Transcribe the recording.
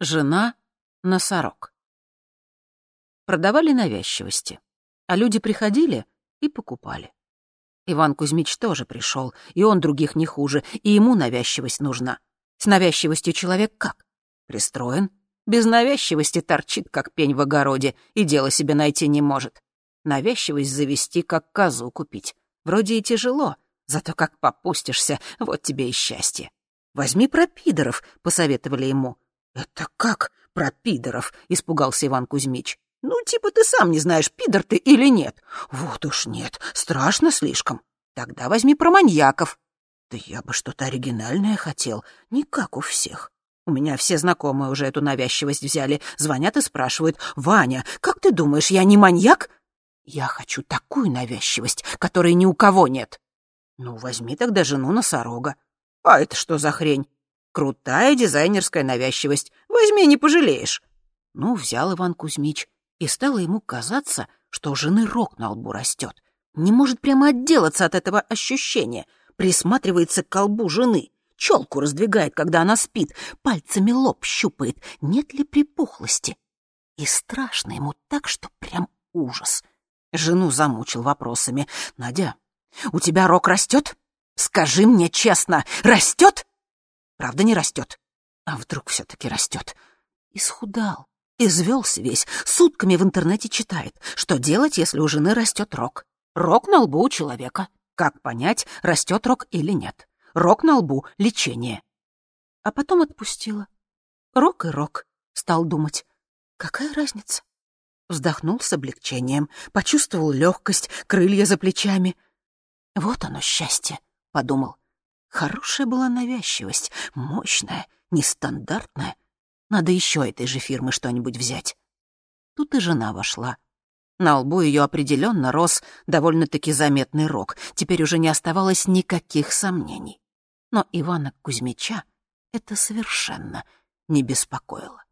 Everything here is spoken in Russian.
Жена — носорог. Продавали навязчивости, а люди приходили и покупали. Иван Кузьмич тоже пришел, и он других не хуже, и ему навязчивость нужна. С навязчивостью человек как? Пристроен. Без навязчивости торчит, как пень в огороде, и дело себе найти не может. Навязчивость завести, как козу купить. Вроде и тяжело, зато как попустишься, вот тебе и счастье. «Возьми про пидоров», — посоветовали ему. «Это как про пидоров?» — испугался Иван Кузьмич. «Ну, типа ты сам не знаешь, пидор ты или нет». «Вот уж нет, страшно слишком. Тогда возьми про маньяков». «Да я бы что-то оригинальное хотел, не как у всех». У меня все знакомые уже эту навязчивость взяли, звонят и спрашивают, «Ваня, как ты думаешь, я не маньяк?» «Я хочу такую навязчивость, которой ни у кого нет». «Ну, возьми тогда жену носорога». «А это что за хрень?» Крутая дизайнерская навязчивость. Возьми, не пожалеешь. Ну, взял Иван Кузьмич, и стало ему казаться, что жены рог на лбу растет. Не может прямо отделаться от этого ощущения. Присматривается к колбу жены. Челку раздвигает, когда она спит, пальцами лоб щупает, нет ли припухлости. И страшно ему так, что прям ужас. Жену замучил вопросами. «Надя, у тебя рог растет? Скажи мне честно, растет?» Правда, не растет. А вдруг все-таки растет? Исхудал. Извелся весь, сутками в интернете читает, что делать, если у жены растет рог. Рог на лбу у человека. Как понять, растет рог или нет? Рог на лбу — лечение. А потом отпустила. Рог и рог, стал думать. Какая разница? Вздохнул с облегчением, почувствовал легкость, крылья за плечами. Вот оно счастье, подумал. Хорошая была навязчивость, мощная, нестандартная. Надо еще этой же фирмы что-нибудь взять. Тут и жена вошла. На лбу ее определенно рос довольно-таки заметный рог. Теперь уже не оставалось никаких сомнений. Но Ивана Кузьмича это совершенно не беспокоило.